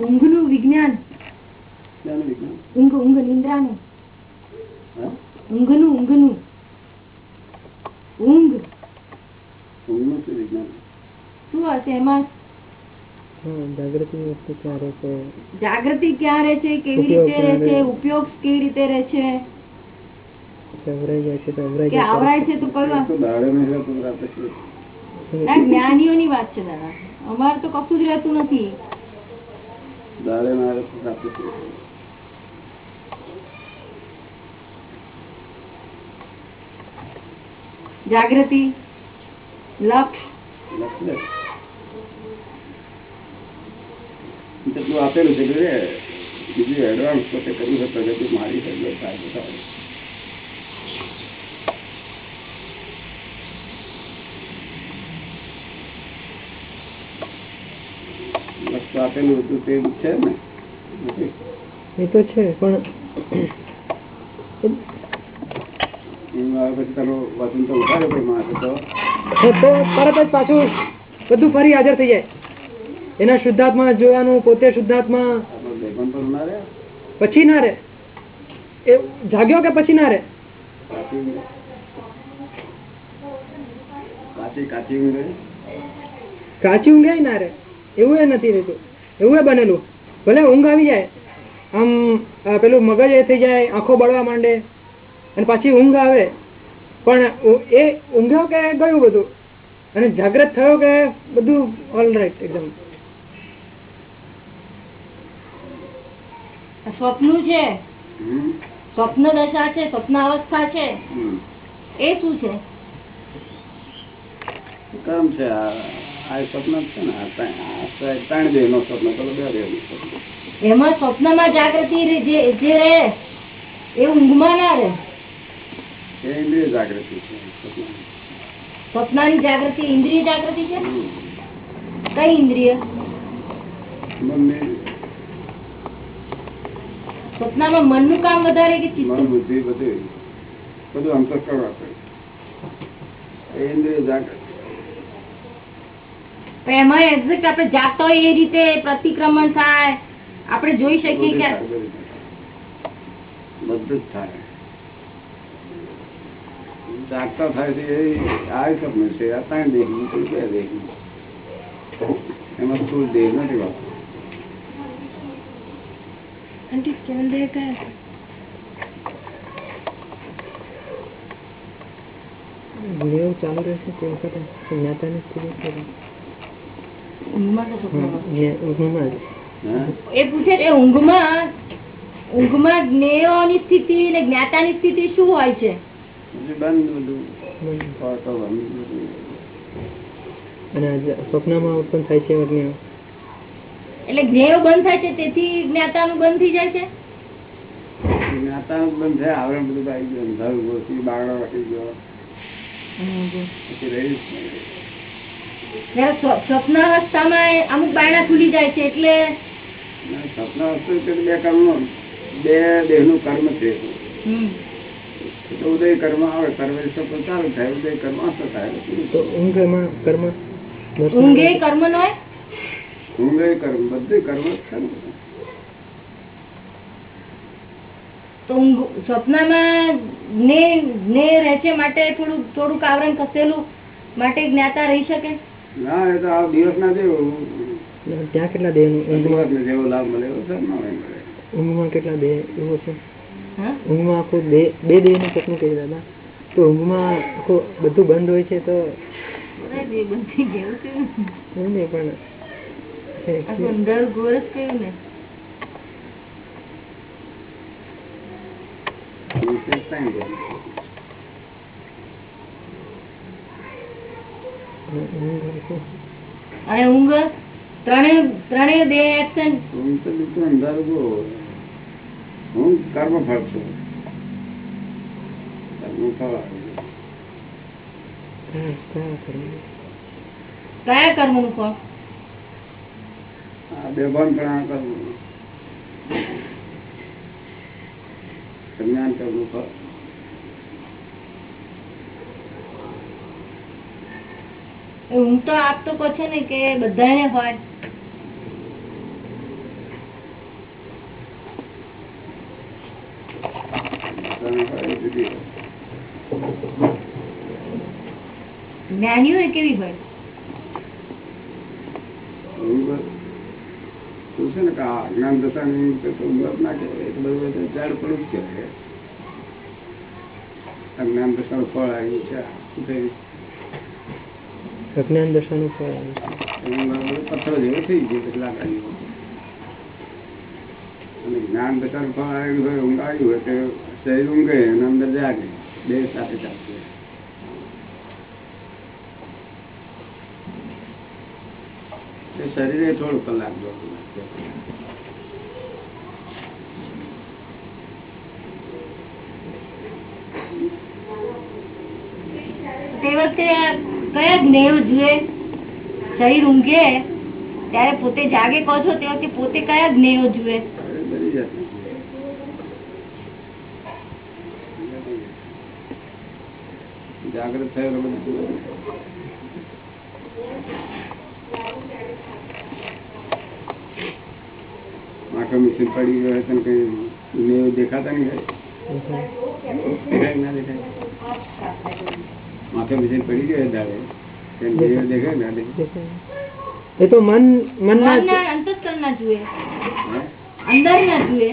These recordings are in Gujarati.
ઊંઘનું વિજ્ઞાન ઊંઘ ઊંઘ નિંદ્રાનું ઊંઘનું ઊંઘનું ઊંઘ ઊંઘનું શું વિજ્ઞાન શું હશે એમાં જાગૃતિ ક્યારે છે ક્યાં રહે છે કેવી રીતે રહે છે ઉપયોગ કેવી રીતે રહે છે આવરાય છે તો કયું જ્ઞાનીઓની વાત છે દાદા અમારે તો કશું જ રહેતું નથી દાડે મારે પ્રાપ્ત થયું જાગૃતિ લક્ષ. જેટલું આપેલું છે બીજું એડવાન્સ પોતે કરવું હોય પ્રગતિ મારી છે એટલે થાય તો થાય. લક્ષ તો આપેલું હતું તે છે ને? એ તો છે પણ બધું ફરી હાજર થઈ જાય. એના શુદ્ધાત્મા જોવાનું પોતે શુદ્ધાત્મા. પછી ના રે. એ જાગ્યો કે પછી ના રે? કાચી કાચી કાચી રહે કાચી ઊંઘે ના રે. એવું એ નથી રહેતું. એવું એ બનેલું? ભલે ઊંઘ આવી જાય આમ પેલું મગજ એ થઈ જાય આંખો બળવા માંડે અને પાછી ઊંઘ આવે. પણ એ ઊંઘ્યો કે ગયું બધું? અને જાગ્રત થયો કે બધું ઓલરાઈટ એકદમ? સ્વપ્ન છે? સ્વપ્ન દશા છે સ્વપ્ન અવસ્થા છે? એ શું છે? કામ છે આ સ્વપ્ન છે ને ત્રણ- દેહ નો સ્વપ્ન પેલો બે દેહનું સ્વપ્ન. એમાં સ્વપ્નમાં જાગૃતિ જે રહે એ ઊંઘમાં ના રહે. એ ઇન્દ્રિય જાગૃતિ છે સ્વપ્નાની જાગૃતિ ઇન્દ્રિય જાગૃતિ છે. કઈ ઇન્દ્રિય? મનની. મનનું કામ વધારે કે મન બુદ્ધિ બધું. બધું અંતસ્કરણ આપે. ઇન્દ્રિય જાગૃતિ. એમાં એક્ઝેક્ટ આપણે જાતો હોય એ રીતે પ્રતિક્રમણ થાય આપણે જોઈ શકીએ કે બધું થાય. બધું જ થાય જાગતા થાય છે આ સમય છે આ ત્રણ પેલું બે દેહનું એમાં સ્થૂળ દેહ નથી વાપરતો આંટી સ્થૂળ દેહ કયા છે? એવું ચાલુ રહેશે તે વખતે જ્ઞાતાની સ્થિતિ છે. ઊંઘમાં સ્વપ્નમાં? હા, જ્ઞા- ઊંઘમાં જ. હા એ પૂછે છે ઊંઘમાં ઊંઘમાં જ્ઞેયોની સ્થિતિ ને જ્ઞાતાની સ્થિતિ શું હોય છે પછી બંધ બધું બંધ. વાતો બંધ બધું. અને સ્વપ્નમાં ઉત્પન્ન થાય છે એટલે જ્ઞેયો બંધ થાય છે તેથી જ્ઞાતાનું બંધ થઈ જાય છે જ્ઞાતા બંધ થાય આવરણ બધું આવી ગયું અંધારું ગોસી બારણો વાટી ગયો પછી સ્વપ્ન અવસ્થામાં અમુક બારણા ખુલી જાય છે એટલે ના, તો બે કર્મ. બે દેહનું કર્મ છે. ઉદય કર્મ આવે કર્મ ચાલુ થાય ઉદય કર્મ અસ્ત થાય. એટલે પૂરું તો થયું. ઊંઘ કર્મ ઊંઘે કર્મ નો ઊંઘ કર્મ બધું કર્મ છે ને. તો સ્વપ્નમાં જ્ઞે જ્ઞે રહે છે માટે થોડું થોડુંક આવરણ કસેલું માટે જ્ઞાતા રહી શકે? ના એ તો આ દિવસ ના જેવું ત્યાં કેટલા દેહ જેવો લાભ મળે એવો સર ઊંઘમાં કેટલા દેહ એવો છે? હા? ઊંઘમાં આખું દેહ બે દેહનું સપનું કહી દાદા તો ઊંઘમાં આખું બધું બંધ હોય છે તો? બે પણ અંધારું ઘોર જ કયું ને વિશેષ કાંઈ નહીં. ઊંઘ હોય છે. અને ઊંઘ ત્રણેય ત્રણેય બે એક્શન ઊંઘ તો બીજું અંધારું બહુ ઊંઘ કર્મ ફળ છે. કર્મ ફળ. કયા કર્મ? નું ફળ આ બેભાન પણ કર્મ જ્ઞાન કર્મ ફળ ઊંઘ તો આપ તો કહો ને કે બધાને હોય. જ્ઞાનીઓ કેવી હોય? છે ને કે અજ્ઞાન દશા ની ઉમર ના કહેવાય. બધું ઝાડ પડવું જ કહેવાય અજ્ઞાન દશા ફળ આવ્યું છે થયું દર્શન પથ્થર જેવું થઈ ગયું એટલે અને જ્ઞાન હોય ઊંઘ આવ્યું હોય કે શરીર ઊંઘે અને અંદર જાગે. બે સાથે ચાલશે એ શરીરે થોડું કલાક તે વખતે કયા જ્ઞેવ જુએ શરીર ઊંઘે ત્યારે પોતે જાગે કહો છો તે વખતે પોતે કયા જ્ઞેવ જુએ જાગૃત થયો મિશન પડી ગયો હોય તને કઈ દેખાતા નહીં હોય? ના દેખાય? માથે મશીન પડી ગયો દાડે. દેખાય. એ તો મન મનના અંતસ્કરણ ના જુએ. અંદર ના જુએ.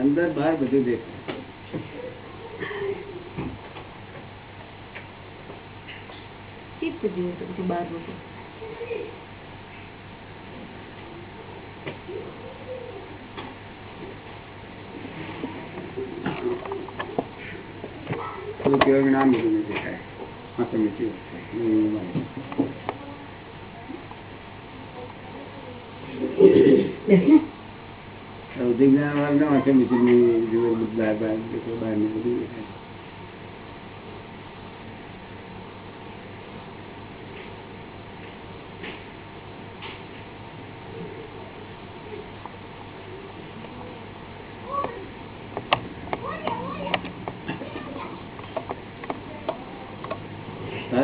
અંદર બહાર બધું દેખાય. ચિત્ત જુએ તો બહાર બધું. બધું કેવું જ્ઞાન બધું નહીં દેખાય માથે મીઠી સૌથી જ્ઞાન વાળા માથે મીઠી જુએ બધું બહાર બહાર દેખાય બહાર ને બધું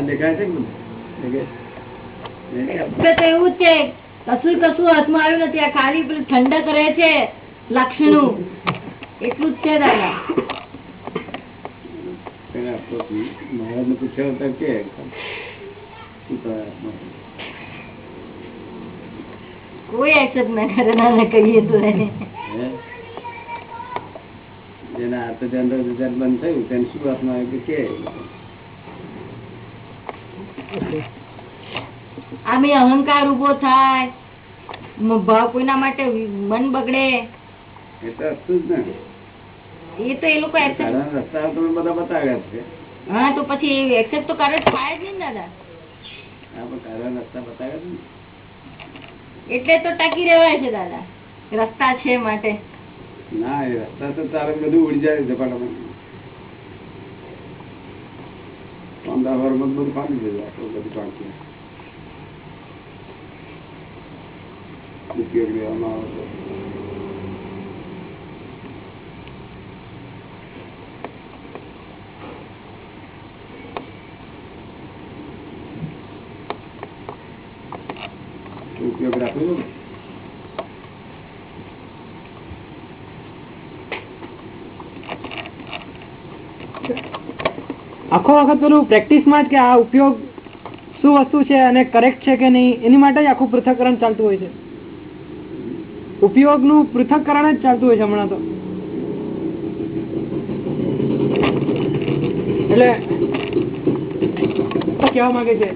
દેખાય છે તો એવું છે કશું કશું હાથમાં આવ્યું નથી આ ખાલી પેલું ઠંડક રહે છે લક્ષનું એટલું જ છે દાદા. પૂછ્યો કે કોઈ એક્સેપ્ટ ના કરે ના કહીએ તો? જેના ધ્યાન બંધ થયું તેને શું આત્મા કે? આમે અહંકાર ઊભો થાય. ભાવ કોઈના માટે મન બગડે. એ તો હતું જ ને એ તો એ લોકો રસ્તા તમે બધા બતાવ્યા છે. હા તો પછી એક્સેપ્ટ તો કરે થાય જ ને દાદા. આ પણ સારા રસ્તા બતાવ્યા છે એટલે તો ટકી રહેવાય છે દાદા. રસ્તા છે માટે. ના એ રસ્તા તો તારે બધું ઉડી જાય ઝપાટામાં વર્ષમાં બધું પાણી આટલું બધું ફાટી ઉપયોગ લેવામાં આવે? આખો વખત પેલું પ્રેક્ટિસમાં જ કે આ ઉપયોગ શું વસ્તુ છે અને કરેક્ટ છે કે નહીં, એની માટે આખું પૃથ્થકરણ ચાલતું હોય છે ઉપયોગનું પૃથ્થકરણ જ ચાલતું હોય છે હમણાં તો. એટલે કેવા માંગે છે,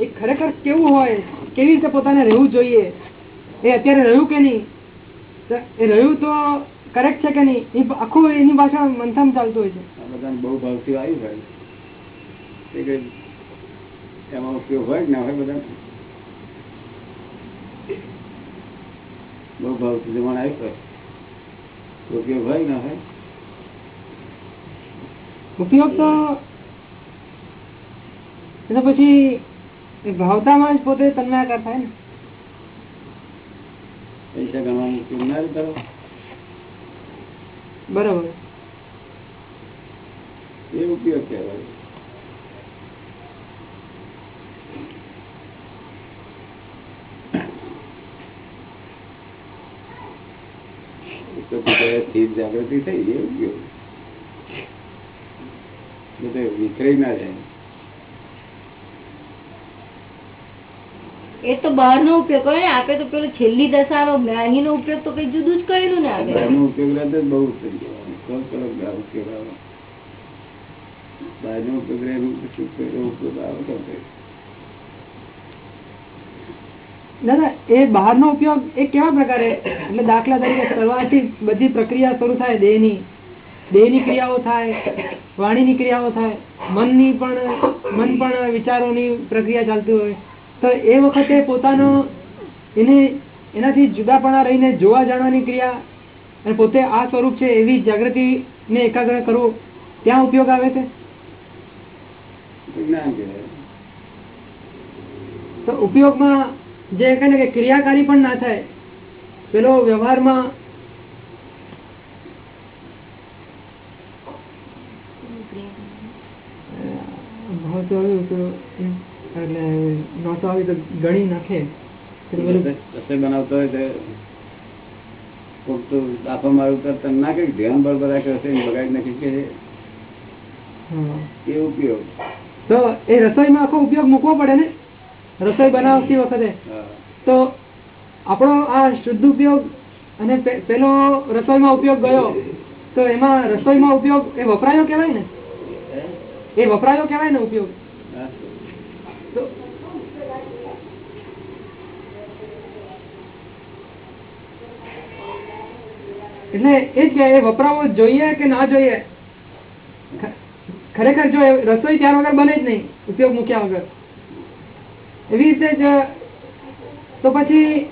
એ ખરેખર કેવું હોય, કેવી રીતે પોતાને રહેવું જોઈએ, એ અત્યારે રહ્યું કે નહીં? એ રહ્યું તો કરેક્ટ છે કે નહીં? એ આખું એની ભાષા મંથન ચાલતું હોય છે. બધાને બહુ ભાવથી આવ્યું ભાઈ. એમાં ઉપયોગ હોય ના હોય બધા બહુ ભાવથી જમણ આવ્યું હોય ઉપયોગ હોય ના હોય. ઉપયોગ તો એટલે પછી એ ભાવતામાં જ પોતે તન્માયાકાર થાય ને. પૈસા ગણવાનું ઉપયોગ ના કરો. બરોબર. એ ઉપયોગ કહેવાય તો પછી જાગૃતિ થઈ એવું ઉપયોગ બધું વિખરાઈ ના જાય. એ તો બહાર નો ઉપયોગ કરે ને આપે તો પેલો છેલ્લી દશાનો જ્ઞાનીનો ઉપયોગ તો કઈ જુદું જ કરેલું ને આપણે. બહારનો ઉપયોગ રહે બહુ થઈ ગયો. ઉપયોગ આવે. બહારનો ઉપયોગ રહે પછી ઉપયોગ આવે તો કંઈ. દાદા એ બહારનો ઉપયોગ એ કેવા પ્રકારે? એટલે દાખલા તરીકે કરવાથી બધી પ્રક્રિયા શરૂ થાય દેહની. દેહની ક્રિયાઓ થાય વાણીની ક્રિયાઓ થાય મનની પણ મન પણ વિચારોની પ્રક્રિયા ચાલતી હોય. તો એ વખતે પોતાનો એને એનાથી જુદાપણા રહીને જોવા જાણવાની ક્રિયા અને પોતે આ સ્વરૂપ છે એવી જાગૃતિને એકાગ્ર કરવું ત્યાં ઉપયોગ આવે છે? તો ઉપયોગમાં જે કહે ને કે ક્રિયાકારી પણ ના થાય પેલો વ્યવહારમાં ભાવ તો આવ્યું તો એટલે નહોતો આવી તો ગણી નાખે. બનાવતો હોય તો કોક તો દાફો મારું કરતા ના કે ધ્યાન બરોબર રાખે રસોઈ બગાડી નાખી કે હા. એ ઉપયોગ. તો એ રસોઈમાં આખો ઉપયોગ મૂકવો પડે ને? રસોઈ બનાવતી વખતે. તો આપણો આ શુદ્ધ ઉપયોગ અને પેલો રસોઈમાં ઉપયોગ ગયો, તો એમાં રસોઈમાં ઉપયોગ એ વપરાયો કહેવાય ને? એ વપરાયો કહેવાય ને ઉપયોગ? એટલે એ જ કે એ વપરાવો જોઈએ કે ના જોઈએ? ખરેખર જો રસોઈ ત્યાર વગર બને જ નહીં, ઉપયોગ મૂક્યા વગર. એવી રીતે જ તો પછી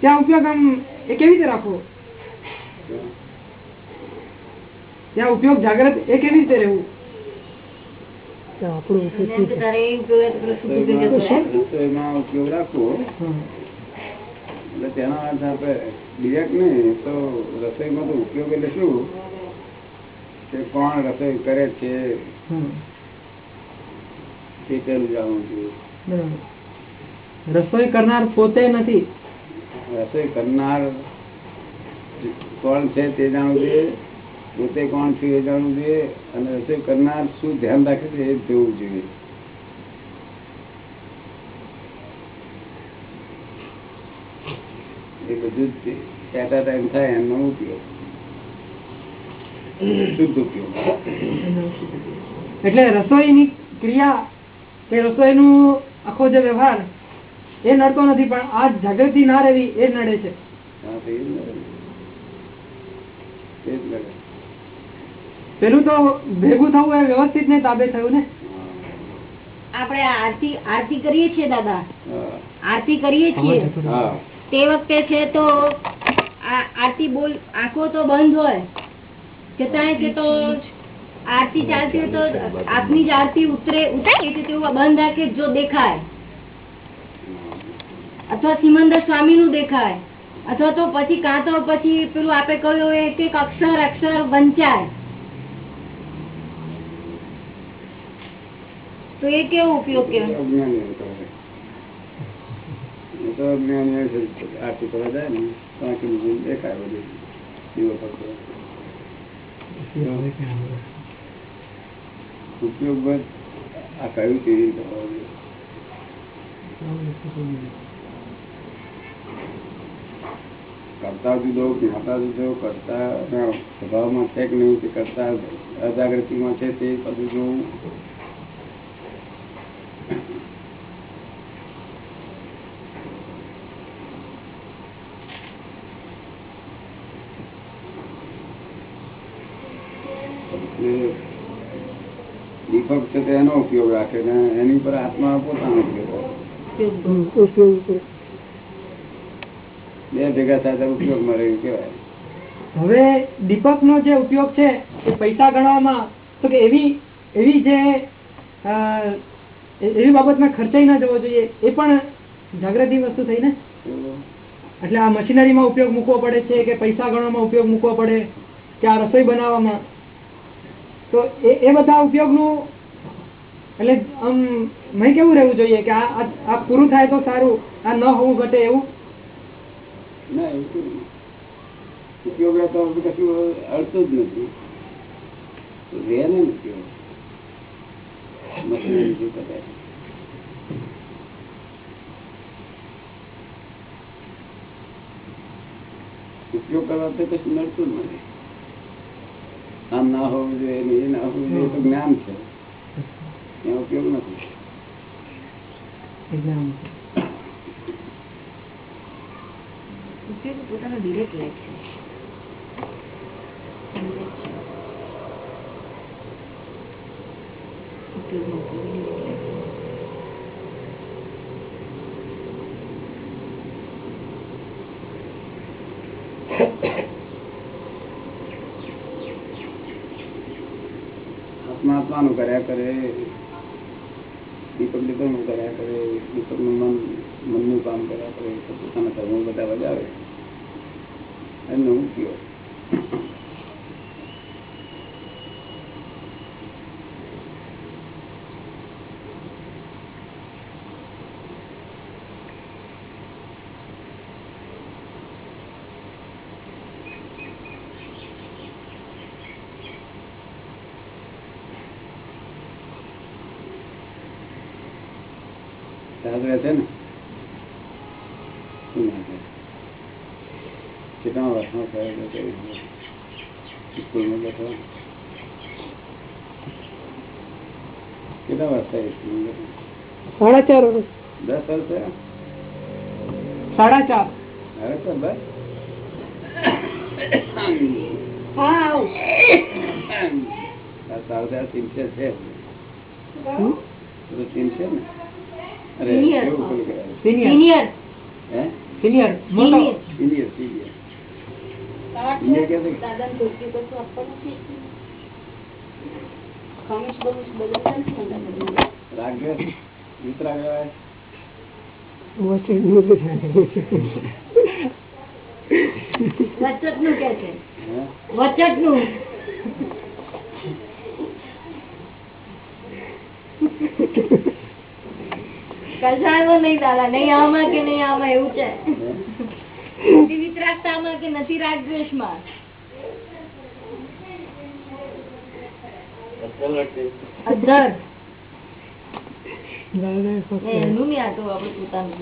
ત્યાં ઉપયોગ આમ એ કેવી રીતે રાખવો? ત્યાં ઉપયોગ જાગ્રત એ કેવી રીતે રહેવું? એ ઉપયોગ રાખવો. એટલે તેના અર્થ આપણે ડિરેક્ટ નહીં તો રસોઈમાં તો ઉપયોગ એટલે શું? કે કોણ રસોઈ કરે છે? હમ. તેનું જાણવું જોઈએ. રસોઈ કરનાર પોતે નથી. રસોઈ કરનાર કોણ છે તે જાણવું જોઈએ. પોતે કોણ છે એ જાણવું જોઈએ. અને રસોઈ કરનાર શું ધ્યાન રાખે છે એ જોવું જોઈએ. એ બધું જ એટ ટાઈમ થાય એમનો ઉપયોગ. શુદ્ધ ઉપયોગ. એટલે રસોઈની ક્રિયા કે રસોઈનું આખો જે વ્યવહાર એ નડતો નથી પણ આ જાગૃતિ ના રહેવી એ નડે છે. પેલું તો ભેગું થવું એ વ્યવસ્થિત ને તાબે થયું ને? આપણે આરતી આરતી કરીએ છીએ દાદા. આરતી કરીએ છીએ. હા. તે વખતે છે તો આરતી બોલ આંખો તો બંધ હોય. છતાંય કે તો આરતી ચાલતી હોય તો આપની જ આરતી ઉતરે ઉતરે છે તેવું બંધ રાખે જો દેખાય. અથવા સિમંદર સ્વામી નું દેખાય. અથવા તો પછી કાં તો પછી પેલું આપે કહ્યું એક એક અક્ષર અક્ષર વંચાય. તો એ કેવો ઉપયોગ. એ તો આરતી કરવા જાય ને બાકી દેખાય બધું. દીવો પકડો. ઉપયોગ બસ આ કયું જોઈએ. કરતા જુદો જ્ઞાતા જુદો, કરતા સ્વભાવમાં છે કે નહીં કે કરતા અજાગૃતિમાં છે તે બધું જોવું એટલે દીપક છે તે એનો ઉપયોગ રાખે ને એની પર આત્મા પોતાનો ઉપયોગ. બે ભેગા થાય ઉપયોગ મળે એવું કહેવાય. હવે દીપક નો જે ઉપયોગ છે એ પૈસા ગણવામાં તો કે એવી એવી જે એવી બાબતમાં ખર્ચાઈ ના જવો જોઈએ એ પણ જાગૃતિ વસ્તુ થઈ ને? એટલે આ મશીનરીમાં ઉપયોગ મૂકવો પડે છે કે પૈસા ગણવામાં ઉપયોગ મૂકવો પડે કે આ રસોઈ બનાવવામાં? તો એ બધા ઉપયોગનું એટલે આમ મેં કેવું રહેવું જોઈએ કે આ પૂરું થાય તો સારું આ ન હોવું ઘટે એવું? ના ઉપયોગ રહેતો કશું અડતું જ નથી. રહે ને ઉપયોગ મશીનરી કદાચ ઉપયોગ કરવા તો કશું નડતું જ નથી. આમ ના હોવું જોઈએ એ ના હોવું જોઈએ તો જ્ઞાન છે. એનો ઉપયોગ નથી ઉપયોગ પોતાનો ડિરેક્ટ છે. આત્મા આત્માનું કર્યા કરે દીપક દીપકનું કર્યા કરે દીપકનું મન મનનું કામ કર્યા કરે પોતાના કર્મો બધા બજાવે એમને હું સાહેબ રહે છે ને? કેટલા વર્ષમાં સાહેબ છે? સ્કૂલમાં બેઠો? કેટલા વર્ષ થાય સ્કૂલમાં? સાડા ચાર વર્ષ. દસ વર્ષ થયા? સાડા ચાર. હવે તો બસ. આવું. આ સાવધાન છે ને? સિનિયર સિનિયર હે? સિનિયર મોટો. સિનિયર સિનિયર વચટનું કે છે? વચટનું કસાયો નહીં દાદા નહીં આમાં કે નહીં આમાં એવું છે. હે? નથી વિતરાગતામાં કે નથી રાગદ્વેષમાં અધર. એનું નહીં આ તો આપણે પોતાનું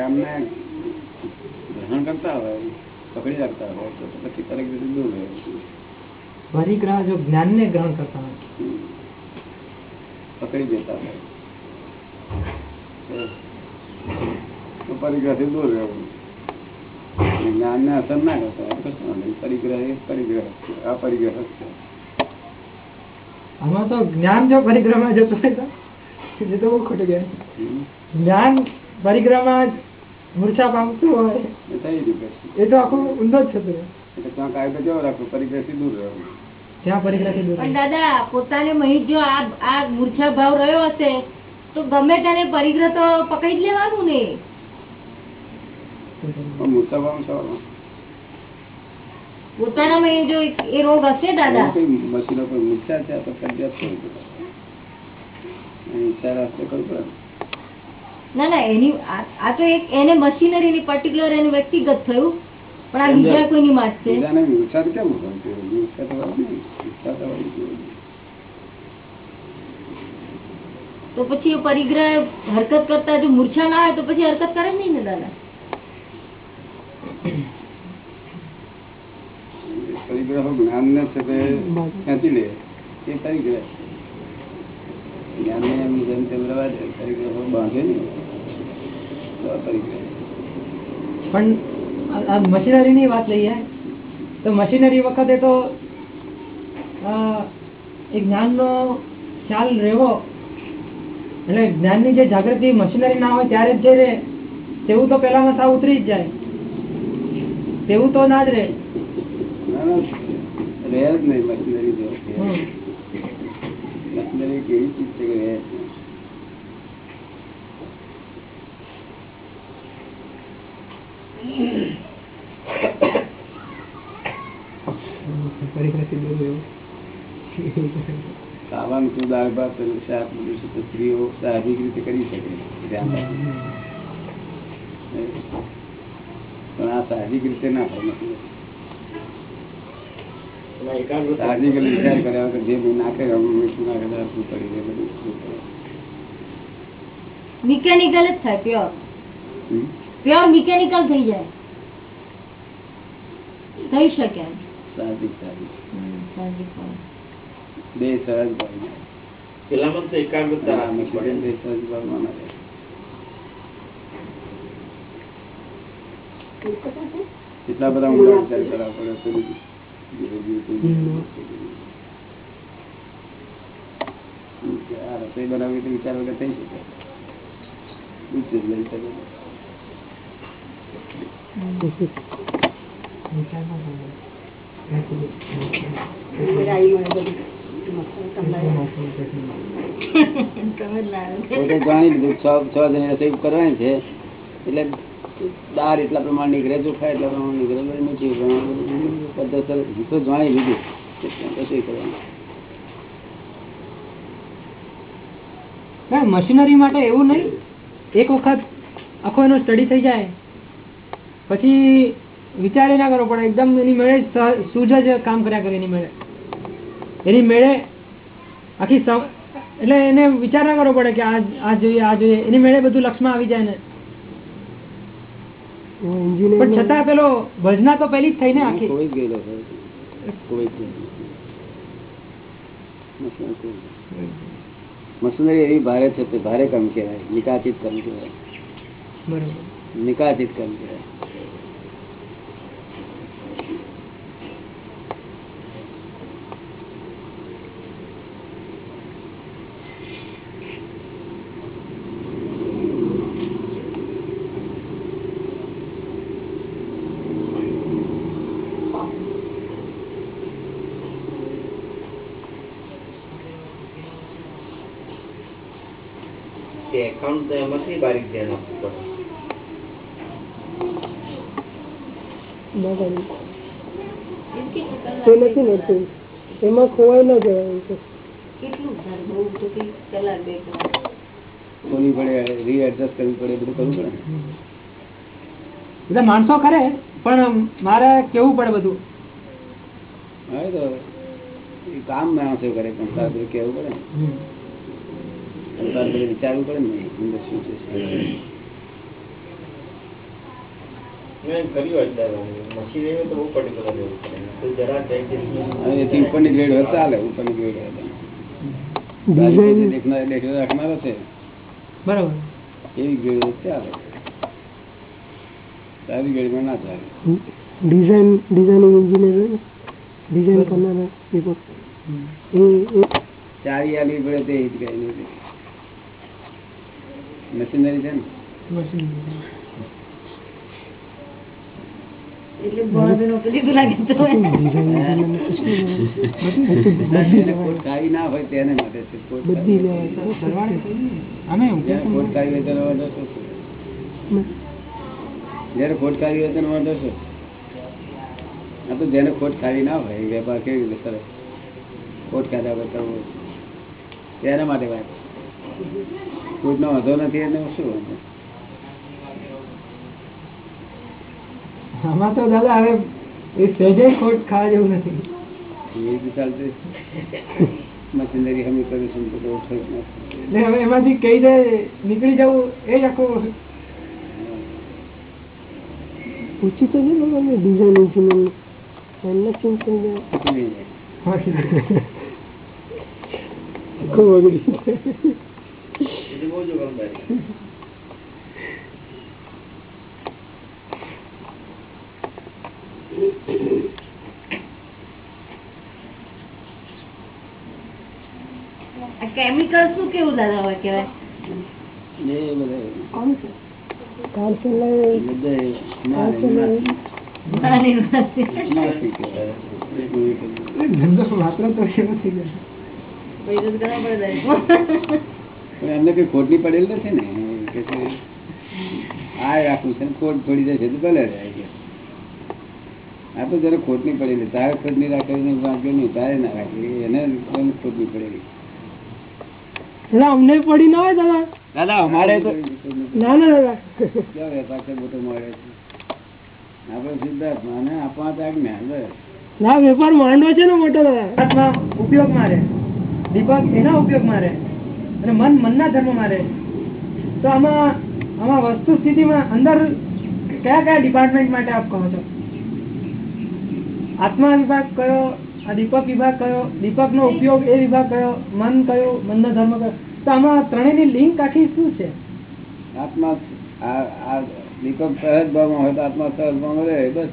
જ્ઞાનને ગ્રહણ કરતા હોય પકડી રાખતા હોય તો પછી દરેક રીતે દૂર રહે. પરિગ્રહ જો જ્ઞાનને ગ્રહણ કરતા હોય. પકડી દેતા હોય. તો પરિગ્રહથી દૂર રહેવું જ્ઞાનને અસર ના કરતા કશું નહીં પરિગ્રહ એ પરિગ્રહ આ પરિગ્રહ છે. આમાં તો જ્ઞાન જો પરિગ્રહમાં જતો હોય તો એ તો બહુ ખોટું કહેવાય. જ્ઞાન પરિગ્રહમાં મૂર્છા પામતું હોય. એ થઈ રીતે એ તો આખું ઊંધો જ થતું ત્યાં કાંઈ કેવો રાખવું પરિગ્રહથી દૂર રહેવું જ્યાં પરિગ્રહથી દૂર પણ દાદા પોતાને મહી જો આ આ મૂર્છા ભાવ રહ્યો હશે તો ગમે તેને પરિગ્રહ તો પકડી જ લેવાનું ને. પણ મુસાફામાં સવારમાં પોતાનામાં એ જો એ રોગ હશે દાદા? મશીનો પર મૂર્છા છે? તો ફરજિયાત કરવું પડે ઈચ્છા રાખતે કરવું પડે. ને. ના ના એની આ તો એક એને મશીનરી પર્ટિક્યુલર એનું વ્યક્તિગત થયું પણ આ બીજા કોઈની વાત છે બીજાને કેમ? તો ને. પછી એ પરિગ્રહ હરકત કરતા જો મૂર્છા ના હોય તો પછી હરકત કરે નહીં ને દાદા પરિગ્રહ જ્ઞાન ને છે ખેંચી લે એ પરિગ્રહ જ્ઞાનને એમ જેમ તેમ રવા દે પરિગ્રહ બાંધે નહીં પણ આ- મશીનરીની વાત લઈએ તો મશીનરી વખતે તો એ જ્ઞાનનો ખ્યાલ રહેવો એટલે જ્ઞાનની જે જાગૃતિ મશીનરી ના હોય ત્યારે જ જે રહે તેવું તો પેલામાં સાવ ઉતરી જ જાય. તેવું તો ના જ રહે. ના રહે જ નહીં મશીનરી જો. મશીનરી કેવી ચીજ છે કે સાવાનું રીતે કરી શકે પણ આ સાહજિક રીતે ના થાય સાહજિક કર્યા વગર જે નાખે ના કર્યો શું ના કર્યા બધું શું મિકેનિકલ જ થાય પ્યોર મિકેનિકલ થઈ જાય. થઈ શકે. બે સરસ પેલામાં તો એકાગ્રતા. કેટલા બધા ઊંડા વિચાર કરવા પડે. આ રસોઈ બનાવી તો વિચાર વગર થઈ શકે. ઉચ્ચ લઈ શકે. જાણી લીધું છ છ જણી રસોઈ કરવાની છે. એટલે દાળ એટલા પ્રમાણ નીકળે ચોખા એટલા પ્રમાણ નીકળે બધું મીઠી પ્રમાણ પદ્ધતસર જાણી લીધું. રસોઈ કરવાની. મશીનરી માટે એવું નહીં. એક વખત આખો એનો સ્ટડી થઈ જાય. પછી વિચારે ના કરવો પડે એકદમ એની મેળે સૂઝ જ કામ કર્યા કરે એની મેળે. એની મેળે આખી એટલે એને વિચાર ના કરવો પડે કે આ આ જોઈએ આ જોઈએ. એની મેળે બધું લક્ષમાં આવી જાય ને. પણ છતાં પેલો ભજના તો પેલી જ થઈ ને આખી. કોઈ જ ગયેલો છે. કોઈ જ ગયેલો. મશીનરી એવી ભારે છે તે ભારે કામ કહેવાય. નિકાચિત કામ કહેવાય. બરોબર. નિકાસિત કામ કહેવાય. કે એકાઉન્ટ તો એમાંથી બારીક ધ્યાન આપવું પડે નથી મળતું. એમાં ખોવાય ન જવાય કેટલું બહુ તો કંઈક કલાક બે કલાક? પડે રીએડજસ્ટ કરવી પડે બધું કરવું પડે બધા માણસો કરે પણ મારે કેવું પડે બધું? હા તો કામ માણસો કરે પણ કેવું પડે વિચારવું પડે ને અંદર શું. છે. બરોબર. એવી ગ્રેડ ચાલે. સારી ગ્રેડમાં ના ચાલે. ડિઝાઇન ડિઝાઇનિંગ એન્જિનિયર ડિઝાઇન કરનારા. એ એ ચાવી પડે તે જ કઈ નહીં. મશીનરી છે જેને ખોટ ખાવી ના હોય હોય તેનો વાંધો શું હોય આ તો જેને ખોટ ખાવી ના હોય વેપાર કેવી રીતે સરસ ખોટ ખાધા હોય કરવો. તેના માટે વાત ખોટનો વધો નથી એને શું વાંધો? આમાં તો દાદા હવે એ સહેજે ખોટ ખાવા જેવું નથી. એ બી ચાલતું મશીનરી હમી કરું તો બહુ થઈ હવે એમાંથી કઈ રીતે નીકળી જવું એ જ આખું પૂછી તો નહીં લોકોને ડિઝાઇન એન્જિનિયર એમને શું થઈ જાય જાય. વગડી બહુ જોખમદારી કેમિકલ શું કેવું દાદા હોય કેવાય કોણ છે. ધંધો માત્ર તો એવો થઈ ગયો એમને કઈ ખોટની પડેલ નથી ને? કે આ રાખવું છે ખોટ પડી જાય છે તો ભલે રહે કે આ તો જયારે ખોટની પડેલી. તારે ખોટની રાખેલી વાંચ્યો નહીં તારે ના રાખી એને ખોટની પડેલી. અમને પડી ના હોય દાદા. દાદા અમારે તો ના ના દાદા ક્યાં વેપાર છે મોટો મળે છે? આપણે સિદ્ધાર્થ મને આપવા તો આજ્ઞા ના વેપાર માંડવો છે ને મોટો દાદા. ઉપયોગ મારે દીપક એના ઉપયોગ રહે. અને મન મનના ધર્મમાં રહે. તો આમાં આમાં વસ્તુ સ્થિતિમાં અંદર કયા કયા ડિપાર્ટમેન્ટ માટે આપ કહો છો? આત્મા વિભાગ કયો? આ દીપક વિભાગ કયો? દીપકનો ઉપયોગ એ વિભાગ કયો? મન કયો? મનનો ધર્મ કયો? તો આમાં ત્રણેયની લિંક આખી શું છે? આત્મા આ આ દીપક સહજ ભાવમાં હોય તો આત્મા સહજ ભાવમાં રહે બસ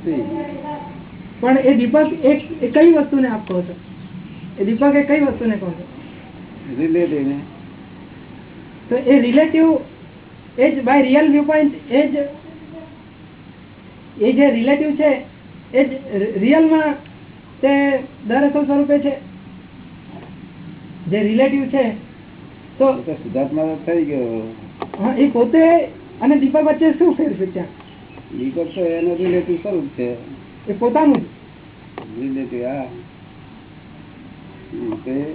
પણ એ દીપક એક એ કઈ વસ્તુને આપ કહો છો? એ દીપક એ કઈ વસ્તુને કહો છો? રિલેટિવ ને તો એ રિલેટિવ એ જ બાય રિયલ વ્યૂ પોઈન્ટ એ જ એ જે રિલેટિવ છે એ જ રિયલમાં તે દર અસલ સ્વરૂપે છે. જે રિલેટિવ છે તો તો થઈ ગયો. હા, એ પોતે અને દીપક વચ્ચે શું ફેર છે? ત્યાં દીપક તો એનો રિલેટિવ સ્વરૂપ છે. એ પોતાનું રિલેટિવ હા. તે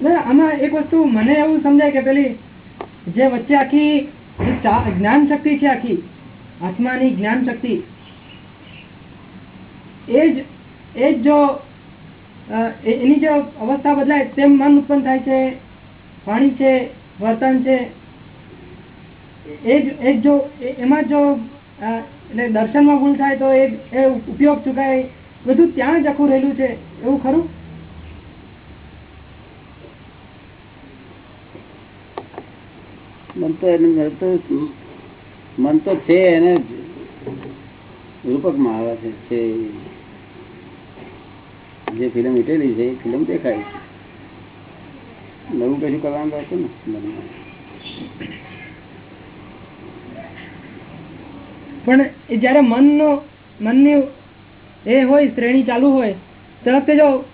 આમાં એક વસ્તુ મને એવું સમજાય કે પેલી જે વચ્ચે આખી જ્ઞાન શક્તિ છે આખી, આત્માની જ્ઞાન શક્તિ એની જે અવસ્થા બદલાય તેમ મન ઉત્પન્ન થાય છે, વાણી છે, વર્તન છે, એ જ જો એમાં જો એટલે દર્શનમાં ભૂલ થાય તો એ ઉપયોગ ચૂકાય, બધું ત્યાં જ આખું રહેલું છે, એવું ખરું? મન તો એને મન તો છે એને રૂપકમાં આવે છે જે ફિલ્મ વીટેલી છે, એ ફિલ્મ દેખાય છે. નવું કશું કરવાનું રહેતું ને? મનમાં પણ એ જ્યારે મનનો, મનની એ હોય, શ્રેણી ચાલુ હોય, તરત જો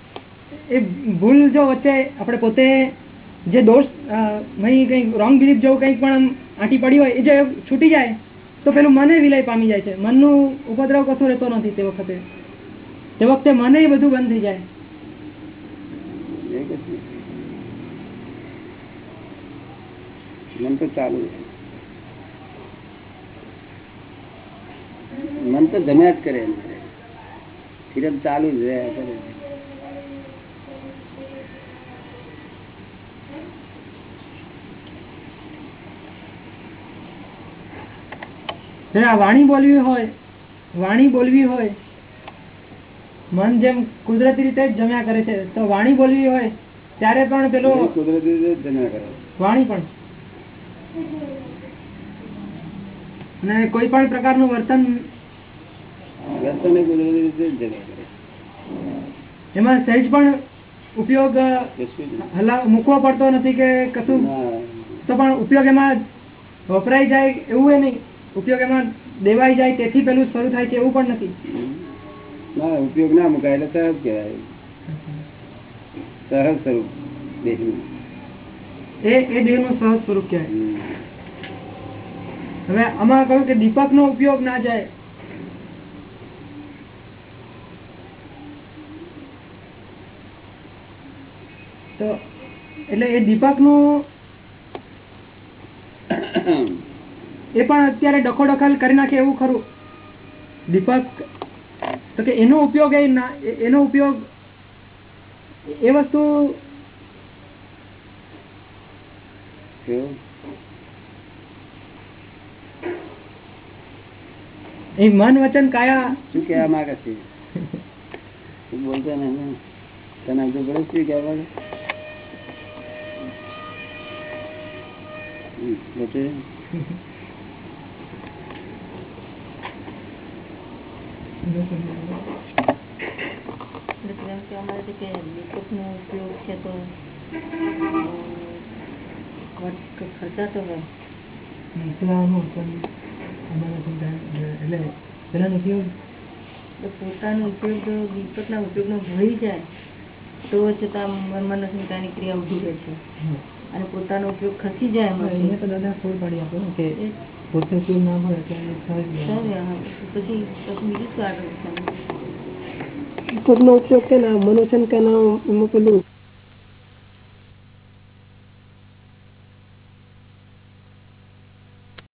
એ ભૂલ જો વચ્ચે આપણે પોતે જે દોષ મહી કંઈક રોંગ બિલીફ જેવું કંઈક પણ આમ આંટી પડી હોય, એ જે છૂટી જાય, તો પેલું મને વિલય પામી જાય છે મનનું ઉપદ્રવ કશું રહેતો નથી તે વખતે તે વખતે મને બધું બંધ થઈ જાય મન તો ચાલુ. મન તો જમ્યા જ કરે એમ. ચાલુ જ રહ્યા કરે જ્યારે આ વાણી બોલવી હોય વાણી બોલવી હોય મન જેમ કુદરતી રીતે જ જમ્યા કરે છે તો વાણી બોલવી હોય ત્યારે પણ પેલો કુદરતી રીતે જમ્યા કરે. વાણી પણ. અને કોઈ પણ પ્રકારનું વર્તન વર્તન કુદરતી રીતે જમ્યા કરે. એમાં સહેજ પણ ઉપયોગ. હલા મૂકવો પડતો નથી કે કશું. તો પણ ઉપયોગ એમાં વપરાઈ જાય એવું એ નહીં. ઉપયોગ એમાં દેવાઈ જાય તેથી પેલું શરૂ થાય છે એવું પણ નથી. ના ઉપયોગ ના મુકાય એટલે સહજ કહેવાય. સહજ સ્વરૂપ દેહનું. એ એ દેહનું સહજ સ્વરૂપ કહેવાય. હવે આમાં કહ્યું કે દીપક નો ઉપયોગ ના જાય. તો એટલે એ દીપકનું એ પણ અત્યારે ડખોડખલ કરી નાખે એવું ખરું. દીપક તો કે એનો ઉપયોગ એ એનો ઉપયોગ એ વસ્તુ એ મન વચન કાયા શું કેવા માંગે છે? તું બોલતો ને. તને સમજ પડે શું કહેવા માંગે હમ, બતાવી. એટલે પ્રેમ કહેવા માંગે છે કે દીપકનો ઉપયોગ છે તો અ, ખર્ચ- ખર્ચાતો હોય નીકળવાનું પણ અમારા સંતાન એટલે પેલાનો ઉપયોગ પોતાનો ઉપયોગ જો દીપકના ઉપયોગનો ભળી જાય તો છતાં મનનો સંતાની ક્રિયા ઊભી રહે. છે અને પોતાનો ઉપયોગ ખસી જાય એમાંથી તો દાદા ફૂલ પાડી આપો કે પોતે ઉપયોગ ના મળે. પછી પછી બીજું શું આગળ છે ઉપયોગ કે ના મનોચન કે ના એમાં પેલું